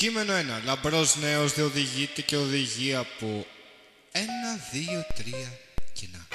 Κείμενο 1. Λαμπρός νέος δεν οδηγείται και οδηγεί από 1, 2, 3 κοινά.